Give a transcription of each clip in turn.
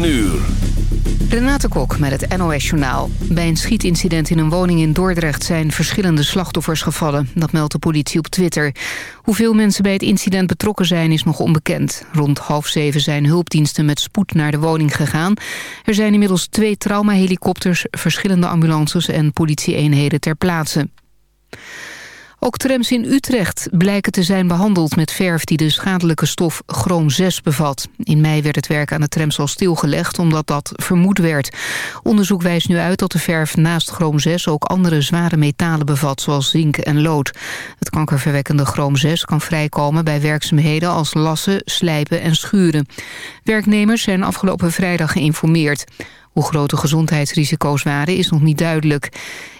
9 uur. Renate Kok met het NOS Journaal. Bij een schietincident in een woning in Dordrecht zijn verschillende slachtoffers gevallen. Dat meldt de politie op Twitter. Hoeveel mensen bij het incident betrokken zijn is nog onbekend. Rond half zeven zijn hulpdiensten met spoed naar de woning gegaan. Er zijn inmiddels twee traumahelikopters, verschillende ambulances en politieeenheden ter plaatse. Ook trams in Utrecht blijken te zijn behandeld met verf die de schadelijke stof chroom 6 bevat. In mei werd het werk aan de trams al stilgelegd omdat dat vermoed werd. Onderzoek wijst nu uit dat de verf naast chroom 6 ook andere zware metalen bevat zoals zink en lood. Het kankerverwekkende chroom 6 kan vrijkomen bij werkzaamheden als lassen, slijpen en schuren. Werknemers zijn afgelopen vrijdag geïnformeerd. Hoe groot de gezondheidsrisico's waren is nog niet duidelijk.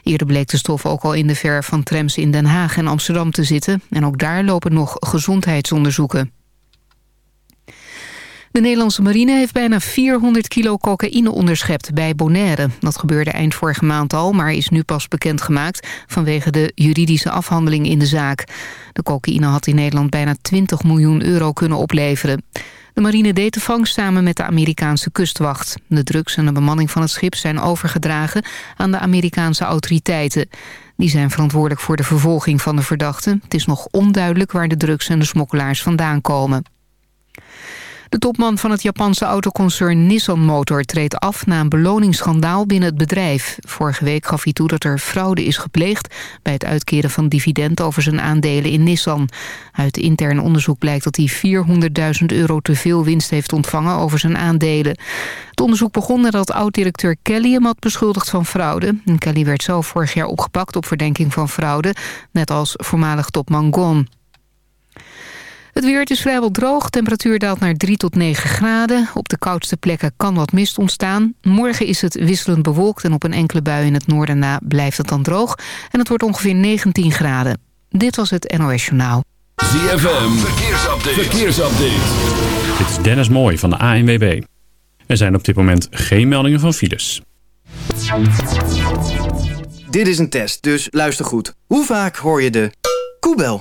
Eerder bleek de stof ook al in de verf van trams in Den Haag en Amsterdam te zitten. En ook daar lopen nog gezondheidsonderzoeken. De Nederlandse marine heeft bijna 400 kilo cocaïne onderschept bij Bonaire. Dat gebeurde eind vorige maand al, maar is nu pas bekendgemaakt... vanwege de juridische afhandeling in de zaak. De cocaïne had in Nederland bijna 20 miljoen euro kunnen opleveren. De marine deed de vangst samen met de Amerikaanse kustwacht. De drugs en de bemanning van het schip zijn overgedragen aan de Amerikaanse autoriteiten. Die zijn verantwoordelijk voor de vervolging van de verdachten. Het is nog onduidelijk waar de drugs en de smokkelaars vandaan komen. De topman van het Japanse autoconcern Nissan Motor treedt af na een beloningsschandaal binnen het bedrijf. Vorige week gaf hij toe dat er fraude is gepleegd bij het uitkeren van dividend over zijn aandelen in Nissan. Uit intern onderzoek blijkt dat hij 400.000 euro te veel winst heeft ontvangen over zijn aandelen. Het onderzoek begon nadat oud-directeur Kelly hem had beschuldigd van fraude. Kelly werd zelf vorig jaar opgepakt op verdenking van fraude, net als voormalig topman Gon. Het weer is vrijwel droog. Temperatuur daalt naar 3 tot 9 graden. Op de koudste plekken kan wat mist ontstaan. Morgen is het wisselend bewolkt en op een enkele bui in het noorden na blijft het dan droog. En het wordt ongeveer 19 graden. Dit was het NOS Journaal. ZFM, verkeersupdate. verkeersupdate. Dit is Dennis Mooij van de ANWB. Er zijn op dit moment geen meldingen van files. Dit is een test, dus luister goed. Hoe vaak hoor je de koebel?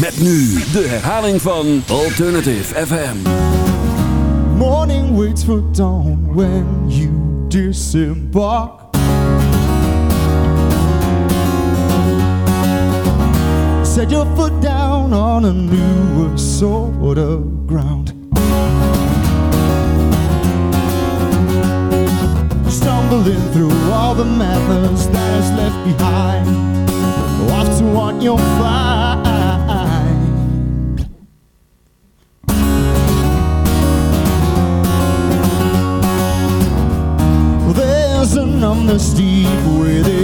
Met nu de herhaling van Alternative FM. Morning waits for dawn when you disembark. Set your foot down on a newer sort of ground. Stumbling through all the madness that is left behind. Off to you'll find. dancing on the steep with it.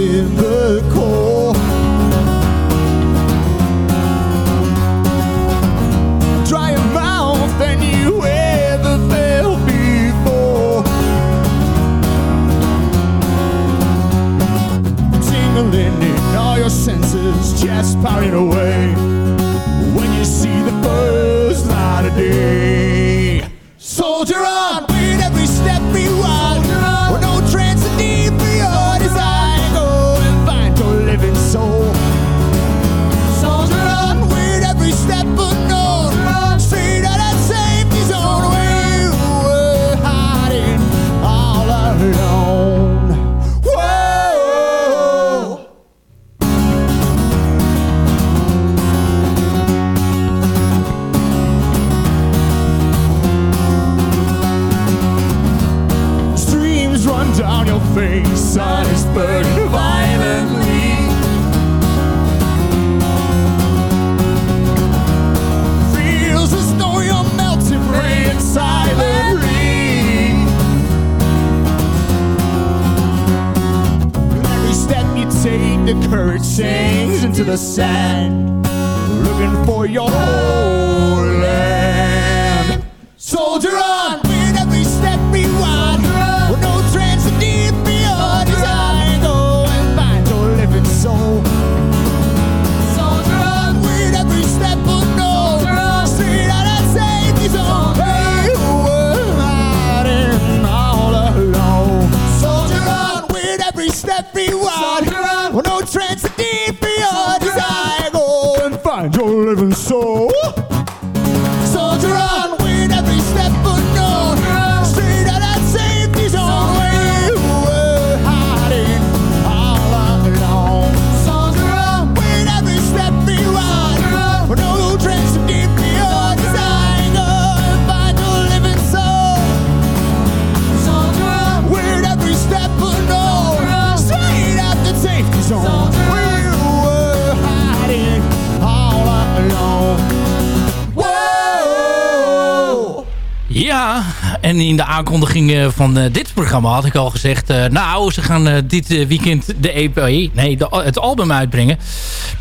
En in de aankondiging van dit programma had ik al gezegd... nou, ze gaan dit weekend de EP, nee, het album uitbrengen.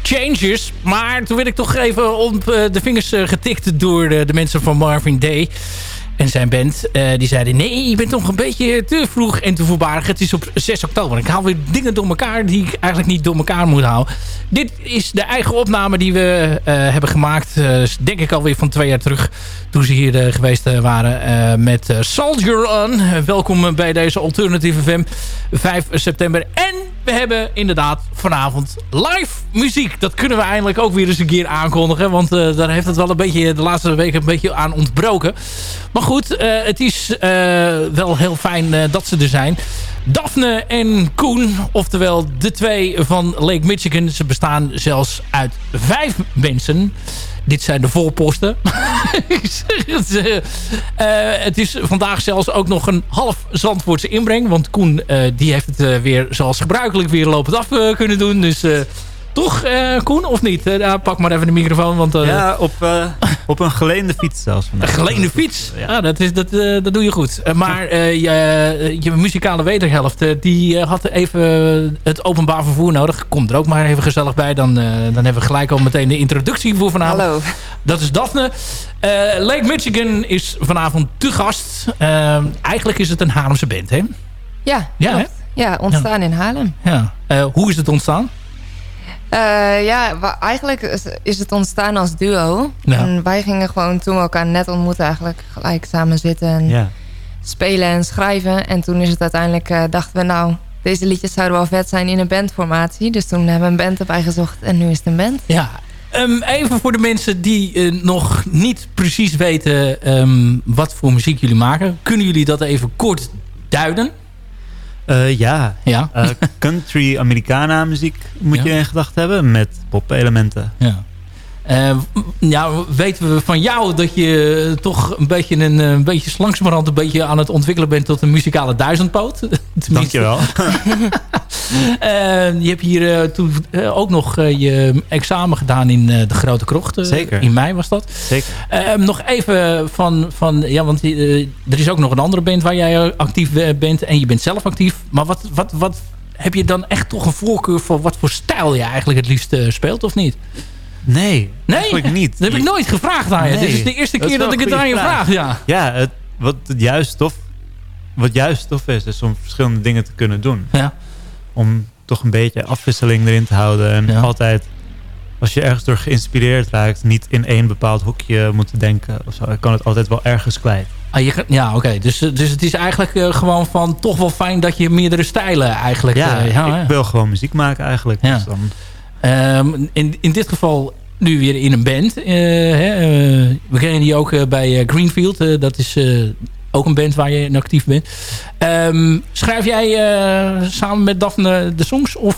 Changes. Maar toen werd ik toch even op de vingers getikt door de mensen van Marvin Day en zijn band. Uh, die zeiden, nee, je bent nog een beetje te vroeg en te voorbarig. Het is op 6 oktober. Ik haal weer dingen door elkaar die ik eigenlijk niet door elkaar moet houden. Dit is de eigen opname die we uh, hebben gemaakt. Uh, denk ik alweer van twee jaar terug. Toen ze hier geweest waren met Soldier On. welkom bij deze Alternative FM. 5 september. En we hebben inderdaad vanavond live muziek. Dat kunnen we eindelijk ook weer eens een keer aankondigen. Want daar heeft het wel een beetje de laatste weken een beetje aan ontbroken. Maar goed, uh, het is uh, wel heel fijn dat ze er zijn. Daphne en Koen, oftewel de twee van Lake Michigan. Ze bestaan zelfs uit vijf mensen. Dit zijn de voorposten. het, het is vandaag zelfs ook nog een half Zandvoortse inbreng. Want Koen die heeft het weer zoals gebruikelijk weer lopend af kunnen doen. Dus toch, uh, Koen, of niet? Uh, pak maar even de microfoon. Want, uh, ja, op, op een geleende fiets zelfs. Vandaag. Een geleende fiets? Ja, ah, dat, is, dat, dat doe je goed. maar je, je muzikale wederhelft, die had even het openbaar vervoer nodig. Komt er ook maar even gezellig bij. Dan, dan hebben we gelijk al meteen de introductie voor vanavond. Hallo. Dat is Daphne. Lake Michigan is vanavond te gast. eigenlijk is het een Haarlemse band, hè? Ja, ja, ja ontstaan ja. in Haarlem. Ja. hoe is het ontstaan? Uh, ja, eigenlijk is het ontstaan als duo. En wij gingen gewoon toen we elkaar net ontmoeten eigenlijk gelijk samen zitten en ja. spelen en schrijven. En toen is het uiteindelijk, uh, dachten we nou, deze liedjes zouden wel vet zijn in een bandformatie. Dus toen hebben we een band erbij gezocht en nu is het een band. Ja, um, even voor de mensen die uh, nog niet precies weten um, wat voor muziek jullie maken. Kunnen jullie dat even kort duiden? Uh, ja, ja. Uh, country Americana muziek moet ja. je in gedachten hebben met pop elementen. Ja. Uh, ja, weten we van jou dat je toch een beetje, een, een beetje langzamerhand een beetje aan het ontwikkelen bent tot een muzikale duizendpoot. Dankjewel. uh, je hebt hier uh, toen ook nog je examen gedaan in de Grote Krocht. Zeker. In mei was dat. Zeker. nog even van, van ja, want er is ook nog een andere band waar jij actief bent en je bent zelf actief. Maar wat, wat, wat heb je dan echt toch een voorkeur voor wat voor stijl je eigenlijk het liefst speelt of niet? Nee, nee, eigenlijk niet. Dat heb ik nooit gevraagd aan je. Nee. Dit is de eerste keer dat, dat ik het aan je vraag. Ja, ja het, wat, het juist tof, wat juist tof is, is om verschillende dingen te kunnen doen. Ja. Om toch een beetje afwisseling erin te houden. En ja. altijd, als je ergens door geïnspireerd raakt, niet in één bepaald hoekje moeten denken. Of zo. Ik kan het altijd wel ergens kwijt. Ah, je, ja, oké. Okay. Dus, dus het is eigenlijk uh, gewoon van toch wel fijn dat je meerdere stijlen eigenlijk... Ja, uh, ja ik wil gewoon muziek maken eigenlijk. Ja. Dus dan Um, in, in dit geval nu weer in een band. Uh, hè, uh, we kennen die ook uh, bij Greenfield. dat is ook een band waar je in actief bent. Um, schrijf jij samen met Daphne de songs? Of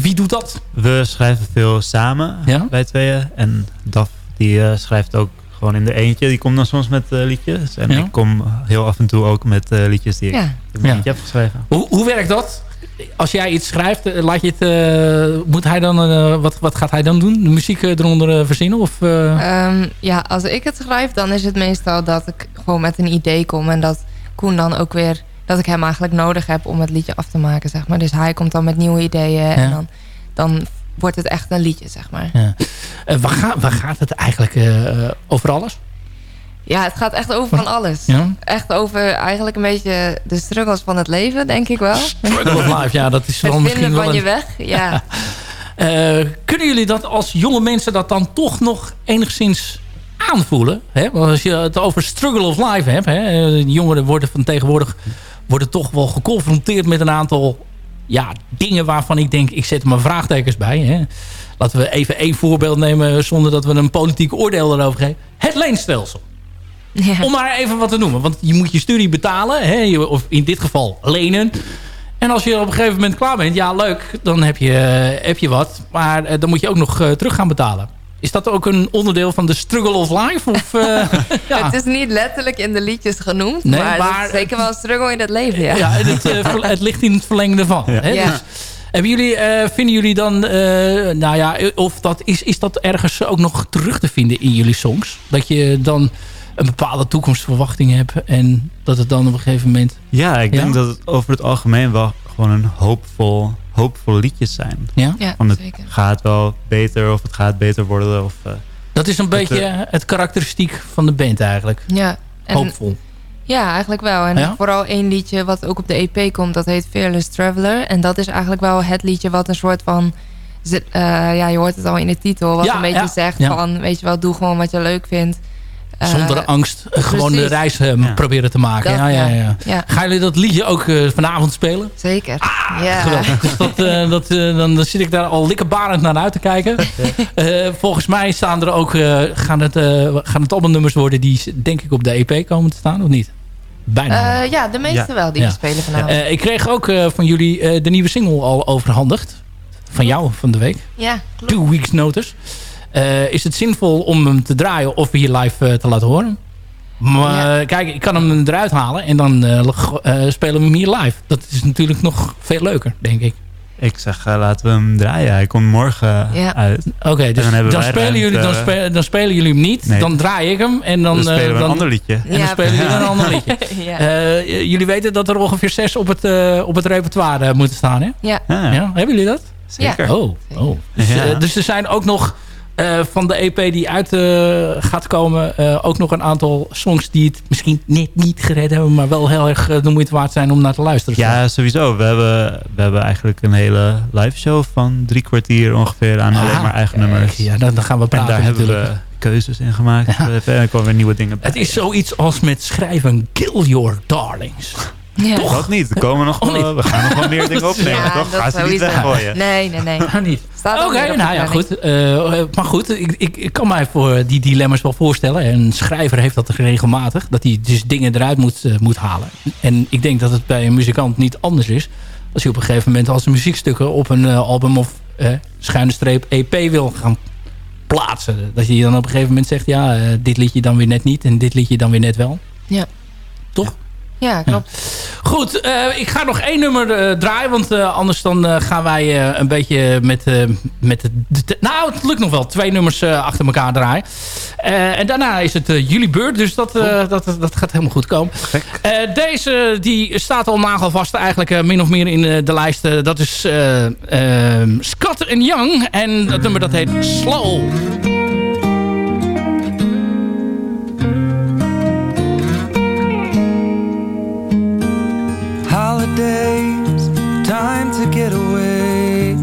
wie doet dat? We schrijven veel samen, ja? wij tweeën. En Daf die schrijft ook gewoon in de eentje. Die komt dan soms met liedjes. En Ja. ik kom heel af en toe ook met liedjes die ik Ja. in Ja. eentje heb geschreven. Hoe, hoe werkt dat? Als jij iets schrijft, eh, laat je het, eh, moet hij dan, eh, wat, wat gaat hij dan doen? De muziek eronder verzinnen? Of, eh? Ehm, ja, als ik het schrijf, dan is het meestal dat ik gewoon met een idee kom. En dat Koen dan ook weer, dat ik hem eigenlijk nodig heb om het liedje af te maken, zeg maar. Dus hij komt dan met nieuwe ideeën en dan, dan wordt het echt een liedje, zeg maar. Ja. Waar, gaat, waar gaat het eigenlijk over alles? Ja, het gaat echt over van alles. Ja? Echt over eigenlijk een beetje de struggles van het leven, denk ik wel. Struggle of Life, ja, dat is wel Het misschien wel van een... je weg, ja. Eh, kunnen jullie dat als jonge mensen dat dan toch nog enigszins aanvoelen? Hè? Want als je het over struggle of life hebt, hè? eh, jongeren worden van tegenwoordig worden toch wel geconfronteerd met een aantal ja, dingen waarvan ik denk, ik zet er maar vraagtekens bij. Hè? Laten we even één voorbeeld nemen zonder dat we een politiek oordeel erover geven. Het leenstelsel. Ja. Om maar even wat te noemen. Want je moet je studie betalen. Hè? Of in dit geval lenen. En als je op een gegeven moment klaar bent. Ja, leuk. Dan heb je, heb je wat. Maar eh, dan moet je ook nog eh, terug gaan betalen. Is dat ook een onderdeel van de struggle of life? Of, eh, ja. Het is niet letterlijk in de liedjes genoemd, Nee, maar, maar- het is zeker wel een struggle in het leven, ja. Ja, het, eh, het ligt in het verlengde van. Hè? Ja. Dus, hebben jullie, eh, vinden jullie dan, eh, nou ja, of dat is, is dat ergens ook nog terug te vinden in jullie songs? Dat je dan een bepaalde toekomstverwachting hebt. En dat het dan op een gegeven moment... Ja, ik denk dat het over het algemeen wel gewoon een hoopvol, hoopvol liedjes zijn. Ja, ja Van het zeker. gaat wel beter of het gaat beter worden. Of, uh, dat is een beetje uh, het karakteristiek van de band eigenlijk. Ja. En, Hoopvol. Ja, eigenlijk wel. En ja? vooral één liedje wat ook op de EP komt, dat heet Fearless Traveler. En dat is eigenlijk wel het liedje wat een soort van... Uh, ja, je hoort het al in de titel, wat ja, een beetje ja, zegt ja. van... weet je wel, doe gewoon wat je leuk vindt. Uh, Zonder angst, gewoon de reis uh, proberen te maken. Dat, ja, ja, ja. ja, Gaan jullie dat liedje ook uh, vanavond spelen? Zeker. Ah, ja. Geweldig. Dus dat, dat, dan, dan zit ik daar al likkerbarend naar uit te kijken. volgens mij staan er ook, gaan, het, gaan het albumnummers worden die denk ik op de EP komen te staan, of niet? Bijna. ja, de meeste wel die we spelen vanavond. ik kreeg ook van jullie de nieuwe single al overhandigd. Van jou van de week. Ja, klopt. Two Weeks Notice. Uh, is het zinvol om hem te draaien of hier live uh, te laten horen? Maar ja. kijk, ik kan hem eruit halen en dan uh, spelen we hem hier live. Dat is natuurlijk nog veel leuker, denk ik. Ik zeg, laten we hem draaien. Hij komt morgen ja. uit. Oké, okay, dus dan, dan, spelen jullie, dan, spelen, dan, spelen jullie hem niet. Nee. Dan draai ik hem. En dan, dan spelen we dan, een ander liedje. En dan spelen jullie een ander liedje. jullie weten dat er ongeveer zes op het, op het repertoire moeten staan, hè? Ja. ja. Hebben jullie dat? Zeker. Oh, oh. Dus, uh, dus, er zijn ook nog uh, van de EP die uit uh, gaat komen... ook nog een aantal songs die het misschien net niet gered hebben... maar wel heel erg de moeite waard zijn om naar te luisteren. Ja, sowieso. We hebben, we hebben eigenlijk een hele live show van drie kwartier ongeveer... aan alleen maar eigen nummers. Ja, dan, dan gaan we praten En daar natuurlijk. hebben we keuzes in gemaakt. Ja. En er komen weer nieuwe dingen bij. Het is zoiets als met schrijven Kill Your Darlings. Ja. Toch? Dat niet. Er komen nog oh, wel, we gaan nog wel meer dingen opnemen, ja, toch? Ga ze niet weggooien. Nee, nee, nee. niet. Oké, okay, nou ja, goed. Uh, maar goed, ik, ik, ik, kan mij voor die dilemma's wel voorstellen. En een schrijver heeft dat regelmatig. Dat hij dus dingen eruit moet, uh, moet halen. En ik denk dat het bij een muzikant niet anders is. Als je op een gegeven moment als muziekstukken op een uh, album of schuine streep EP wil gaan plaatsen. Dat je dan op een gegeven moment zegt, ja, dit liedje dan weer net niet. En dit liedje dan weer net wel. Ja. Toch? Ja, klopt. Ja. Goed, uh, ik ga nog één nummer uh, draaien. Want uh, anders dan gaan wij een beetje met... met de, de, nou, het lukt nog wel. Twee nummers achter elkaar draaien. en daarna is het jullie beurt. Dus dat, dat, dat gaat helemaal goed komen. deze die staat al nagelvast eigenlijk min of meer in de lijst. dat is ehm, Scott Young. En dat nummer dat heet Slow. Holidays, time to get away.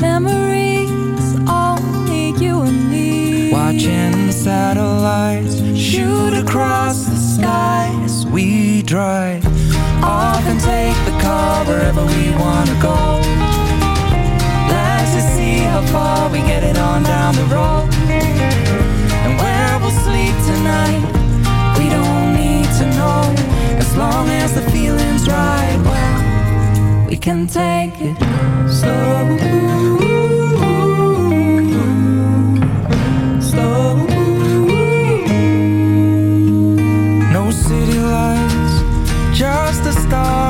Memories, only you and me. Watching the satellites shoot across the sky as we drive. Off and take the car wherever we wanna go. Let's just see how far we get it on down the road. And where we'll sleep tonight, As long as the feeling's right, well, we can take it slow. Slow. No city lights, just the stars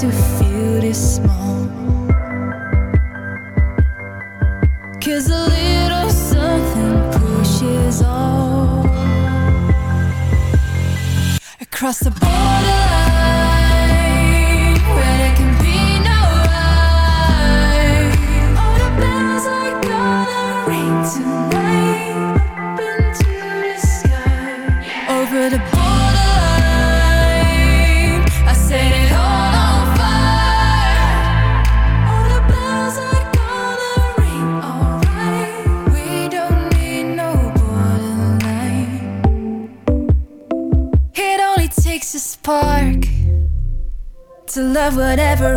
to feel this small. Cause a little something pushes on across the whatever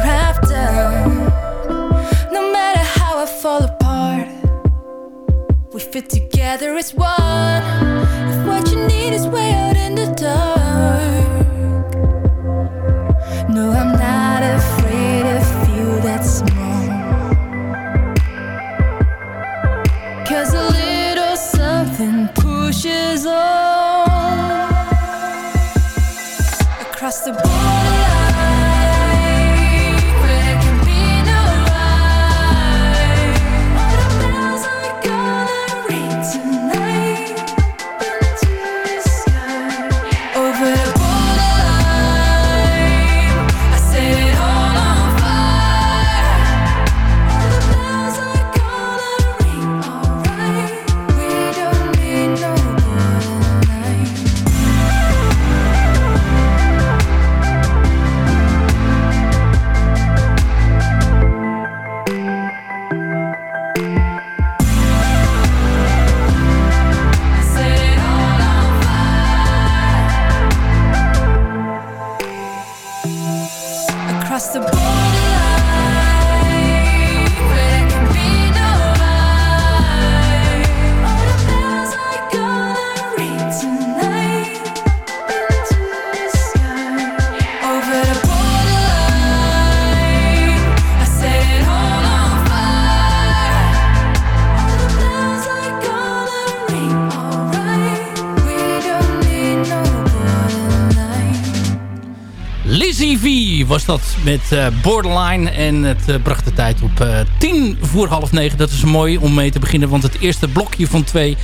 dat met eh, Borderline. En het eh, bracht de tijd op eh, tien voor half negen. Dat is mooi om mee te beginnen. Want het eerste blokje van twee.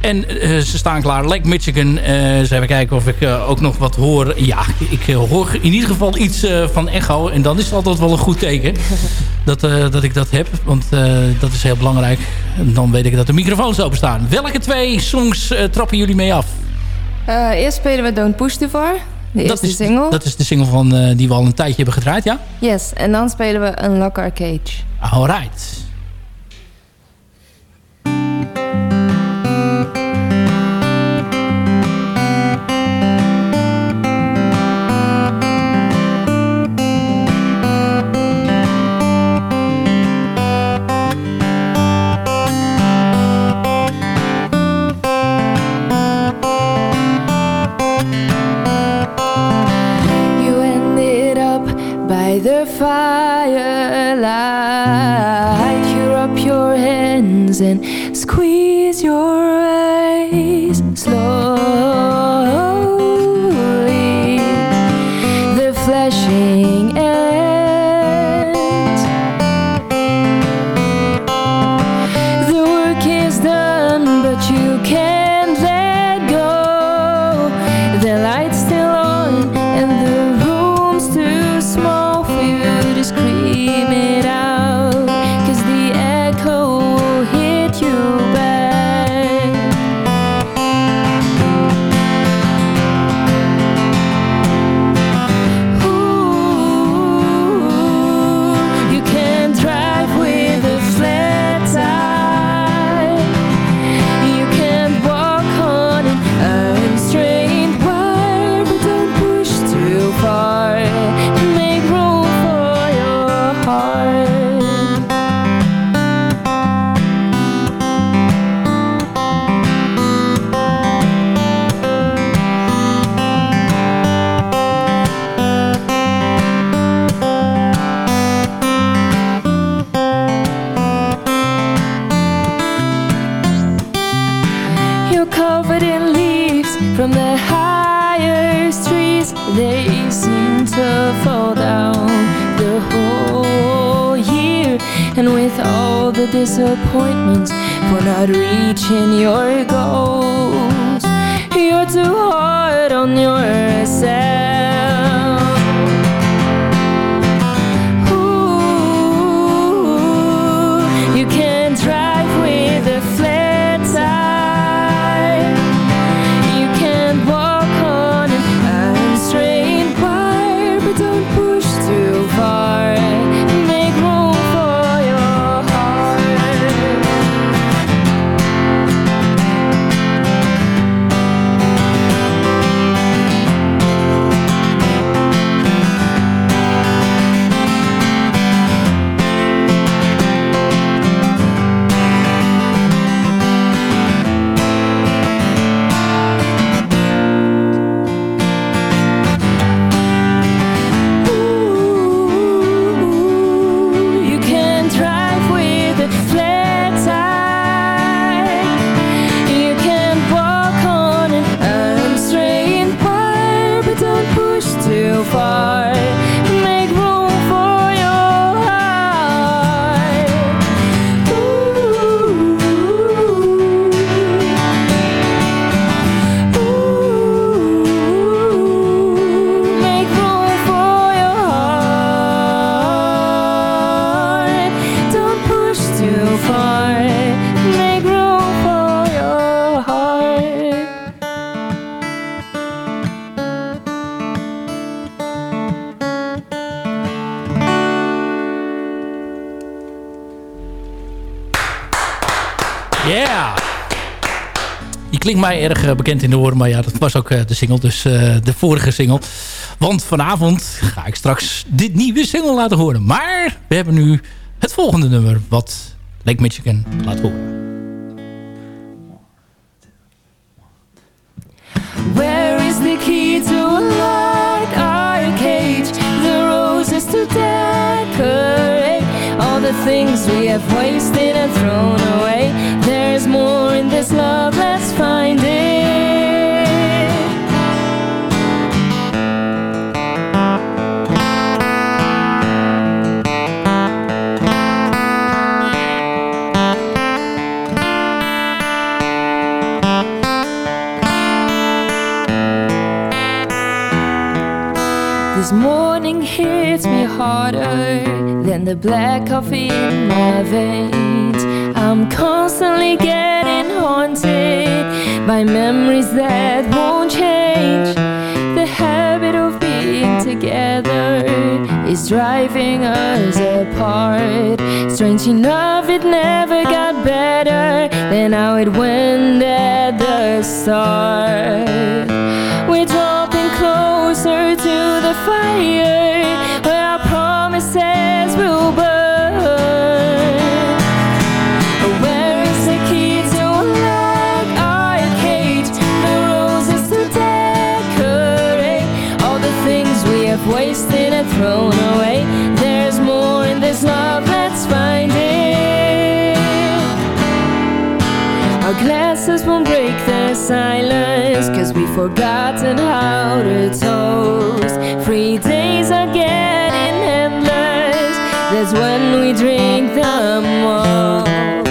En eh, ze staan klaar. Lake Michigan. Eh eens even kijken of ik eh, ook nog wat hoor. Ja, ik hoor in ieder geval iets eh, van echo. En dan is het altijd wel een goed teken. dat, eh, dat ik dat heb. Want eh, dat is heel belangrijk. En dan weet ik dat de microfoons openstaan. Welke twee songs trappen jullie mee af? Eh, eerst spelen we Don't Push Too Far. De dat is, single. Dat is de single van, eh, die we al een tijdje hebben gedraaid, ja? Yes, en dan spelen we Unlock Our Cage. Alright. Your eyes slowly. The flashing ends. The work is done, but you can't disappointments for not reaching your goals, you're too hard on yourself. Klinkt mij erg eh, bekend in de oren. Maar ja, dat was ook eh, de single. Dus eh, de vorige single. Want vanavond ga ik straks dit nieuwe single laten horen. Maar we hebben nu het volgende nummer. Wat Lake Michigan laat horen. The black coffee in my veins. I'm constantly getting haunted by memories that won't change. The habit of being together is driving us apart. Strange enough, it never got better than how it went at the start. We're dropping closer to the fire thrown away. There's more in this love, let's find it. Our glasses won't break the silence Cause we've forgotten how to toast Free days are getting endless That's when we drink the most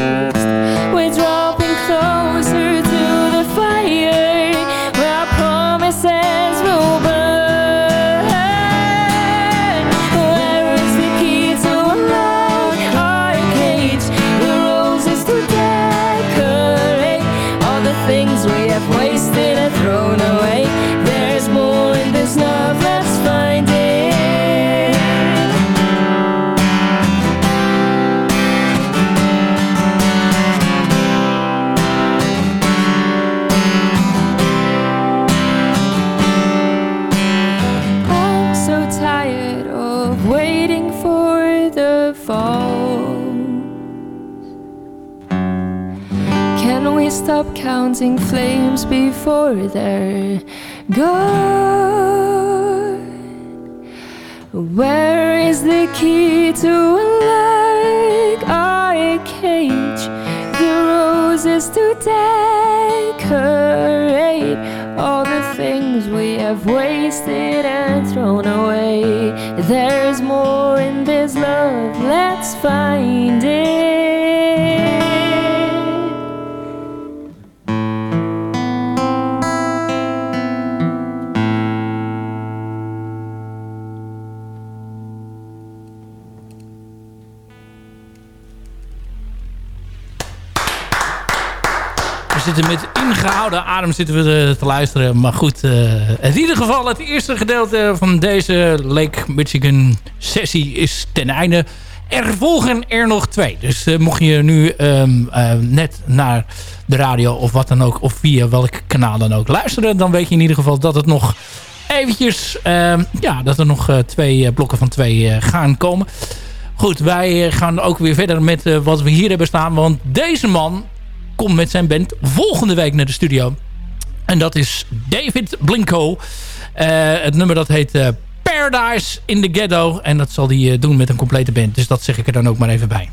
stop counting flames before they're gone? Where is the key to unlock our cage? The roses to decorate all the things we have wasted met ingehouden adem zitten we te luisteren. Maar goed, uh, in ieder geval het eerste gedeelte van deze Lake Michigan sessie is ten einde. Er volgen er nog twee. Dus uh, mocht je nu uh, net naar de radio of wat dan ook... of via welk kanaal dan ook luisteren... dan weet je in ieder geval dat het nog eventjes... Uh, ja, dat er nog twee blokken van twee gaan komen. Goed, wij gaan ook weer verder met wat we hier hebben staan. Want deze man komt met zijn band volgende week naar de studio. En dat is David Blinko. Uh, het nummer dat heet uh, Paradise in the Ghetto. En dat zal hij uh, doen met een complete band. Dus dat zeg ik er dan ook maar even bij.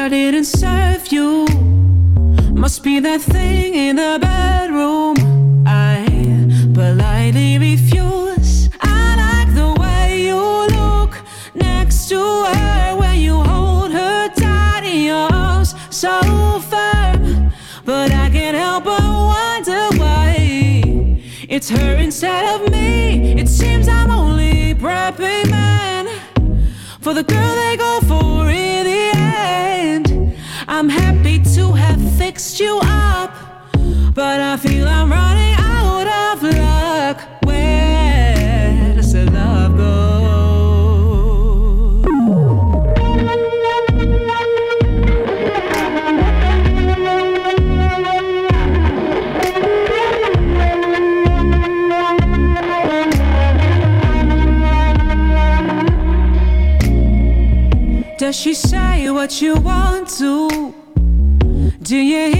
That didn't serve you? Must be that thing in the bedroom. I politely refuse. I like the way you look next to her when you hold her tight in your arms, so firm. But I can't help but wonder why it's her instead of me. It seems I'm only prepping men for the girl they go have you up, but I feel I'm running out of luck. Where does the love go? Does she say what you want to? Do you hear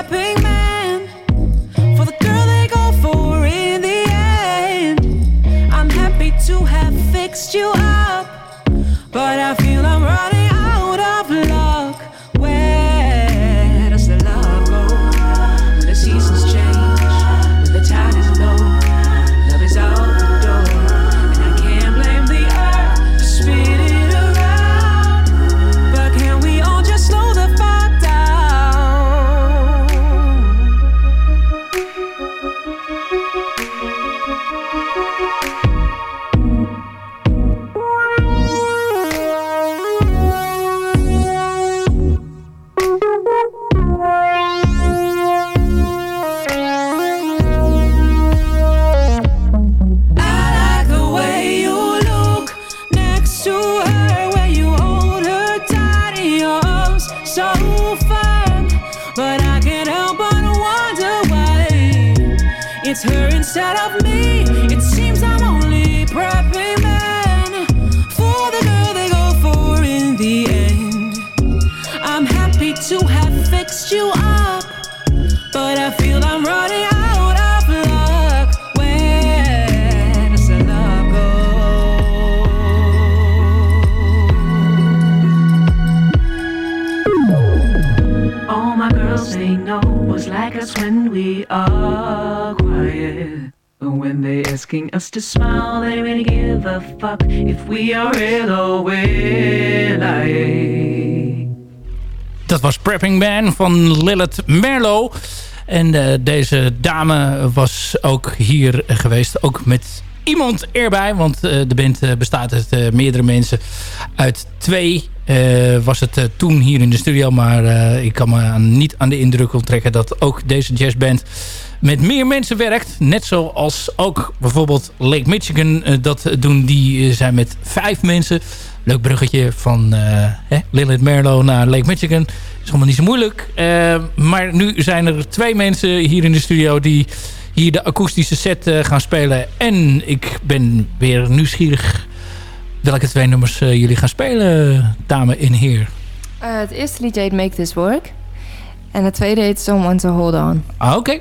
you up, but I we are lying. Dat was Prepping Man van Lilith Merlo. En eh, deze dame was ook hier geweest. Ook met iemand erbij. Want eh, de band eh, bestaat uit meerdere mensen. Uit twee was het toen hier in de studio. Maar ik kan me niet aan de indruk onttrekken... dat ook deze jazzband met meer mensen werkt. Net zoals ook bijvoorbeeld Lake Michigan eh, dat doen. Die eh, zijn met vijf mensen. Leuk bruggetje van hè, Lilith Merlo naar Lake Michigan. Is allemaal niet zo moeilijk. Maar nu zijn er twee mensen hier in de studio... die hier de akoestische set gaan spelen. En ik ben weer nieuwsgierig welke twee nummers jullie gaan spelen, dame en heer. Het eerste liedje heet Make This Work. En het tweede heet Someone to Hold On. Ah, oké.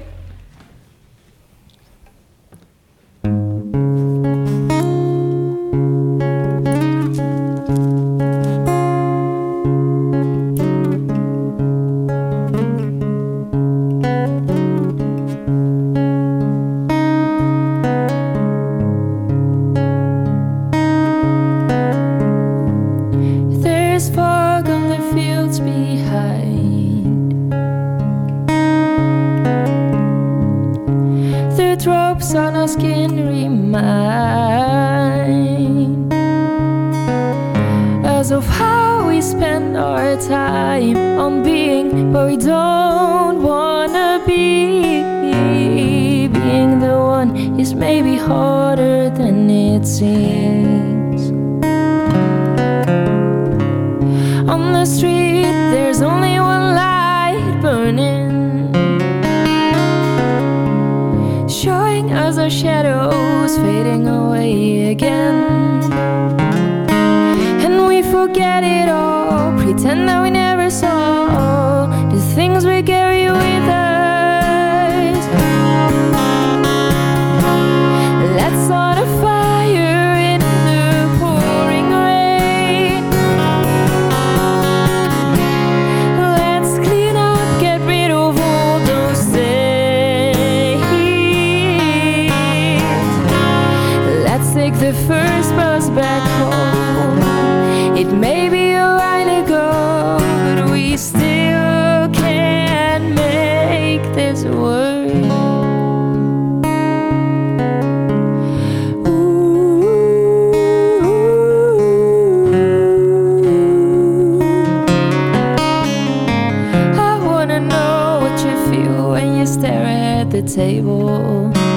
The table.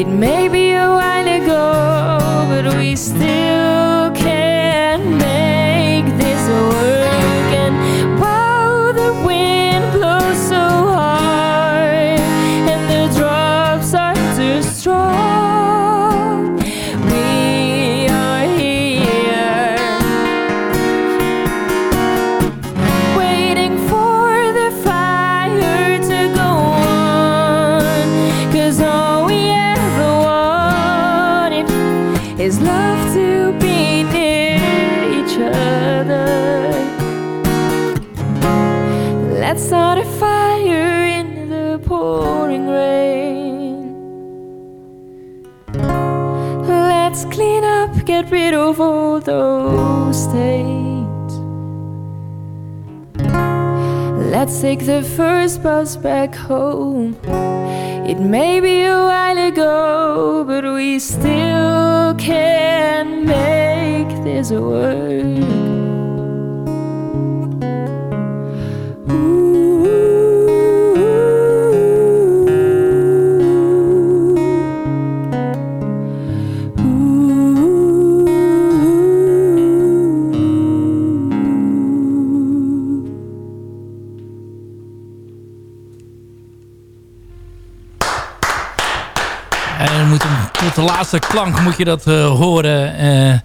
It may Take the first bus back home. It may be a while ago, but we still can make this work. De klank moet je dat eh, horen. eh,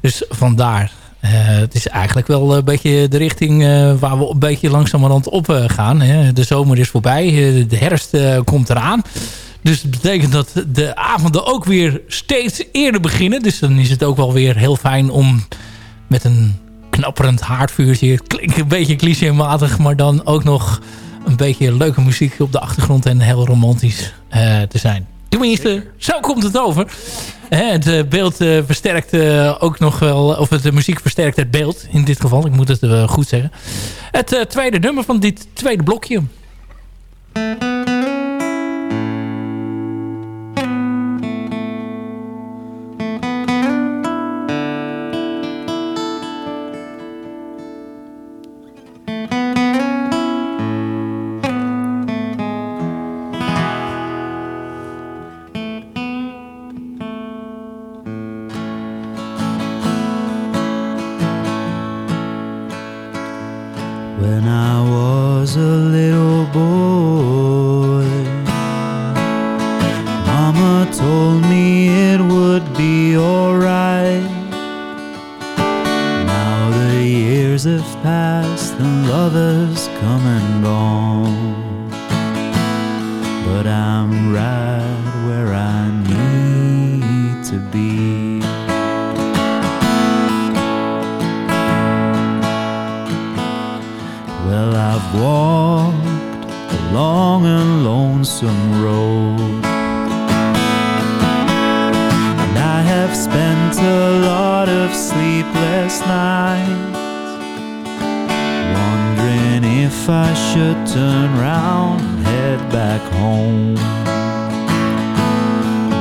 dus vandaar. Eh, het is eigenlijk wel een beetje de richting waar we een beetje langzamerhand op gaan. Hè. De zomer is voorbij. de herfst komt eraan. Dus dat betekent dat de avonden ook weer steeds eerder beginnen. Dus dan is het ook wel weer heel fijn om met een knapperend haardvuurtje... Klinkt een beetje clichématig, maar dan ook nog een beetje leuke muziek op de achtergrond... en heel romantisch te zijn. Tenminste, zo komt het over. Het eh, beeld eh, versterkt eh, ook nog wel... of de muziek versterkt het beeld in dit geval. Ik moet het goed zeggen. Het tweede nummer van dit tweede blokje. Come and gone. But I'm right where I need to be. Well, I've walked a long and lonesome road, and I have spent a lot of sleepless nights, I should turn round and head back home.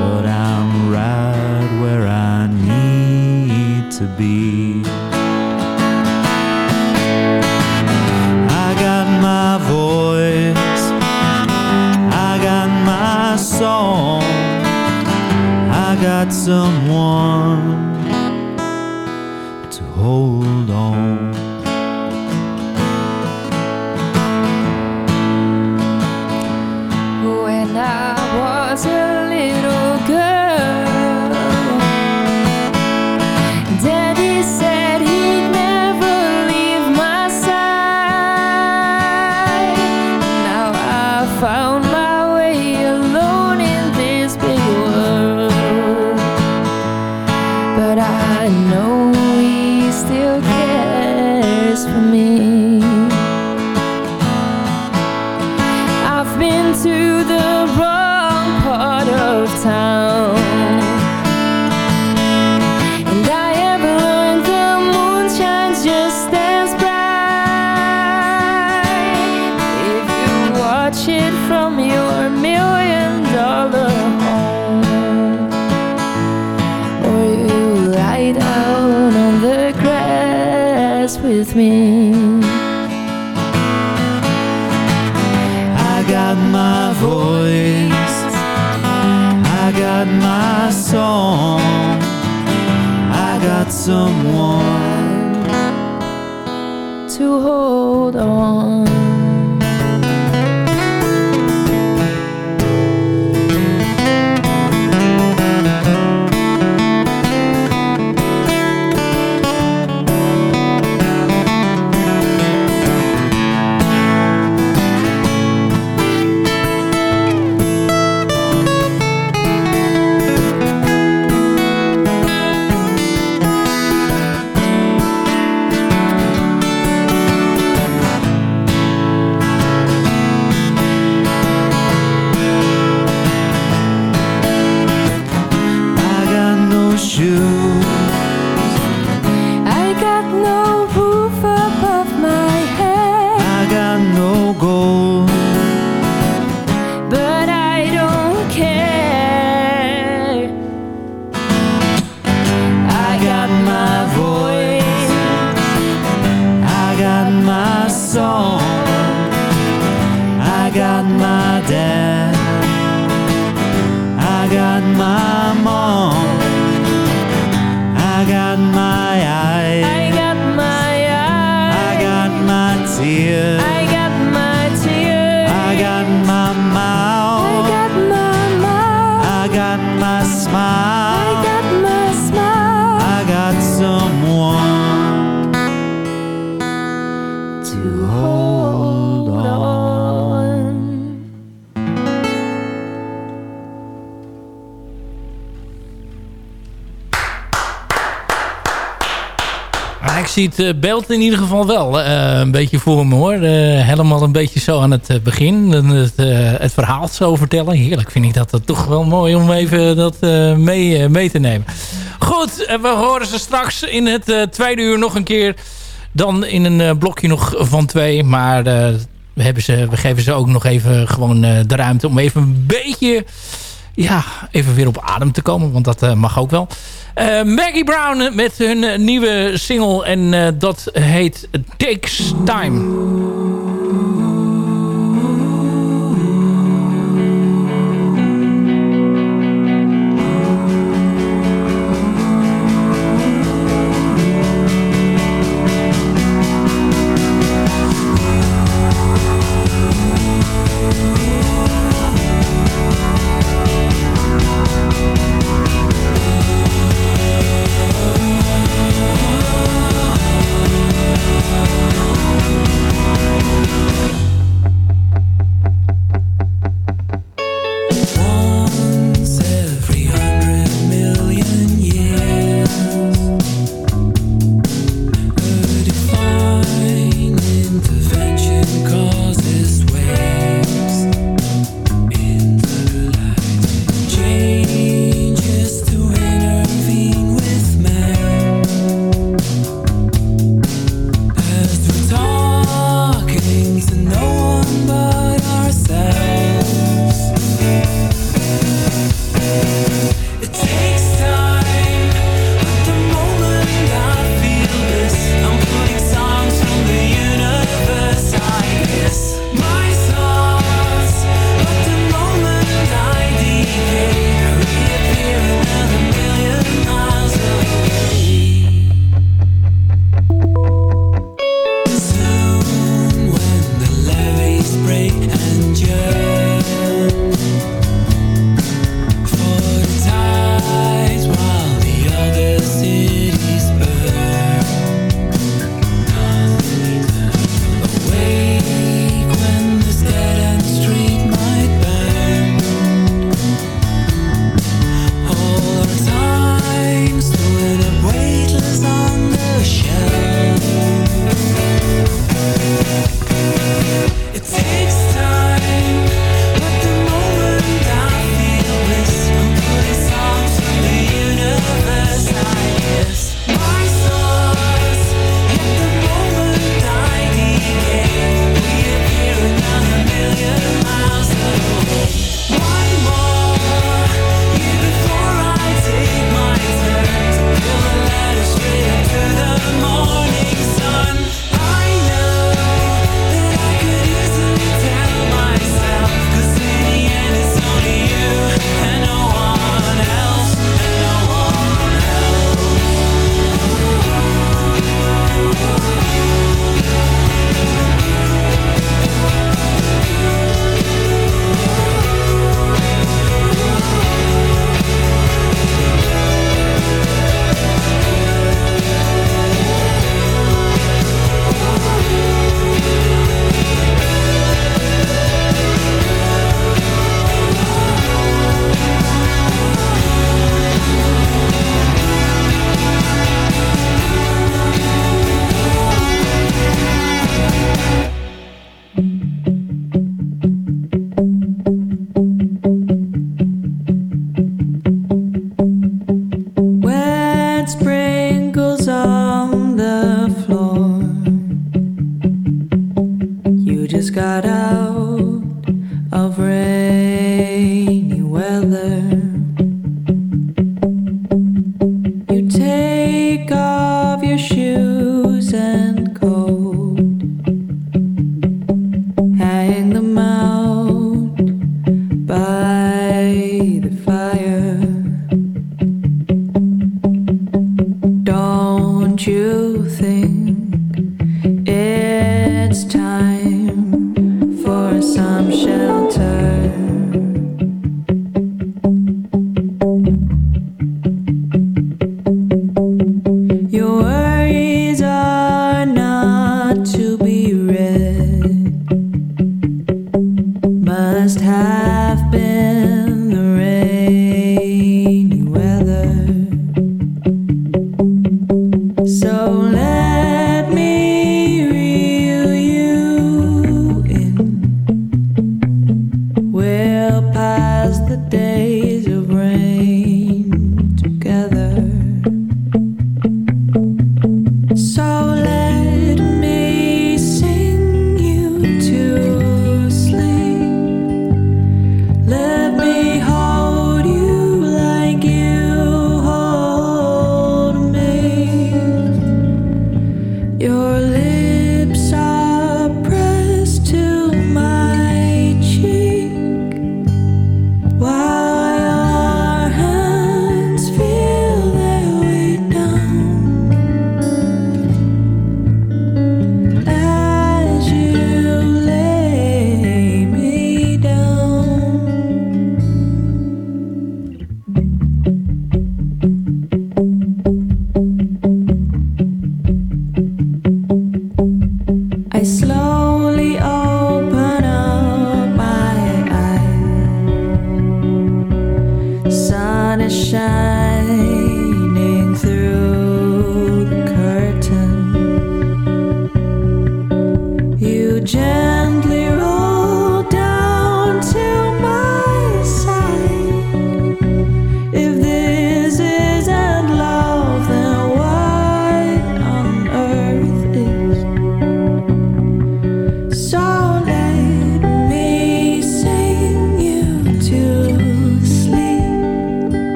But I'm right where I need to be. I got my voice, I got my song, I got someone with me. I got my voice, I got my song, I got someone to hold on. Zie het eh, in ieder geval wel eh, een beetje voor me hoor. Eh, helemaal een beetje zo aan het begin. Het, het verhaal zo vertellen. Heerlijk vind ik dat, dat toch wel mooi om even dat mee, mee te nemen. Goed, we horen ze straks in het tweede uur nog een keer. Dan in een blokje nog van twee. Maar we, hebben ze, we geven ze ook nog even gewoon de ruimte om even een beetje... Ja, even weer op adem te komen. Want dat eh, mag ook wel. Eh, Maggie Brown met hun eh, nieuwe single. En dat heet Takes Time.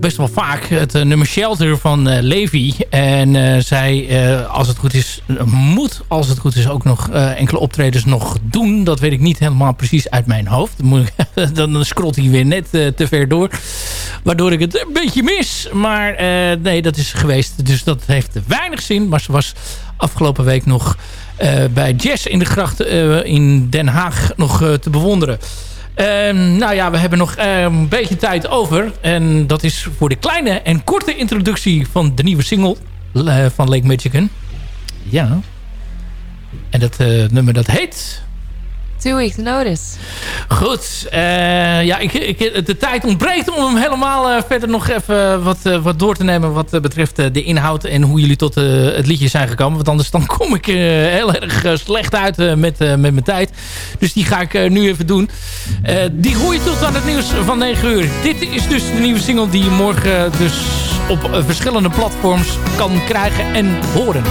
Best wel vaak. Het eh, nummer Shelter van eh, Levi. En eh, zij, als het goed is, moet als het goed is ook nog enkele optredens nog doen. Dat weet ik niet helemaal precies uit mijn hoofd. Dan, moet ik, dan scrolt hij weer net te ver door. Waardoor ik het een beetje mis. Maar nee, dat is geweest. Dus dat heeft weinig zin. Maar ze was afgelopen week nog bij Jazz in de Gracht in Den Haag nog te bewonderen. Ehm, nou ja, we hebben nog eh, een beetje tijd over. En dat is voor de kleine en korte introductie van de nieuwe single eh, van Lake Michigan. Ja. En dat eh, nummer dat heet Two weeks notice. Goed. Uh, ja, ik, ik, de tijd ontbreekt om hem helemaal uh, verder nog even wat, uh, wat door te nemen... wat betreft de inhoud en hoe jullie tot het liedje zijn gekomen. Want anders dan kom ik heel erg slecht uit met, met mijn tijd. Dus die ga ik nu even doen. die je tot aan het nieuws van 9 uur. Dit is dus de nieuwe single die je morgen dus op verschillende platforms kan krijgen en horen.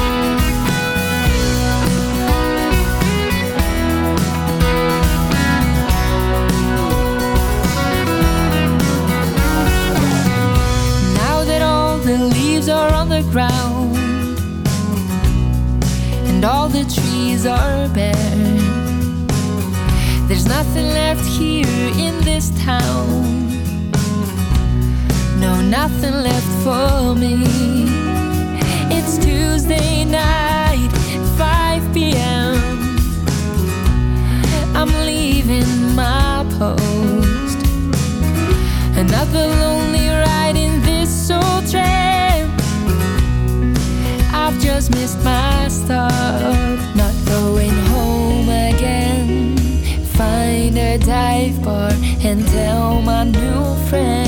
The trees are bare. There's nothing left here in this town. No, nothing left for me. It's Tuesday night, 5 p.m. I'm leaving my post. Another lonely just missed my stop. Not going home again. Find a dive bar and tell my new friend.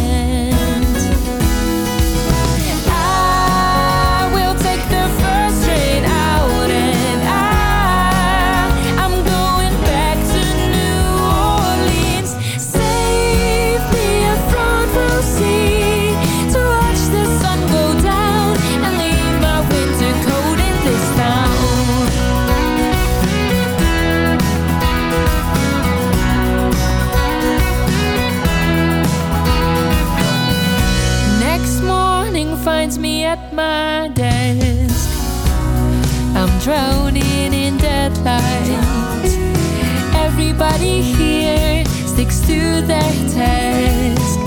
Sticks to their task.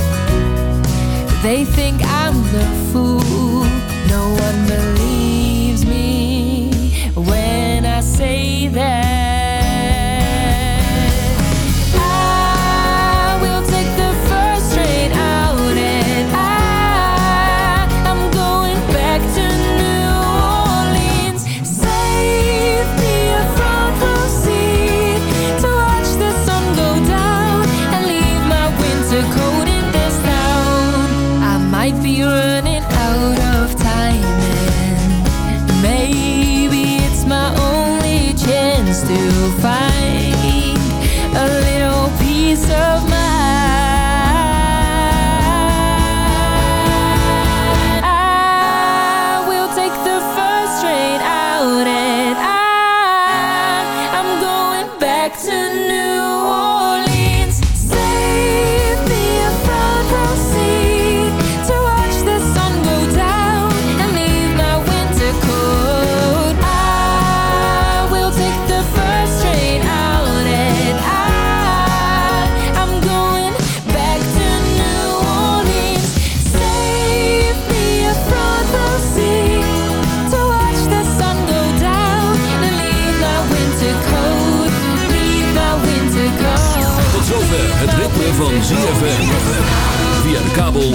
They think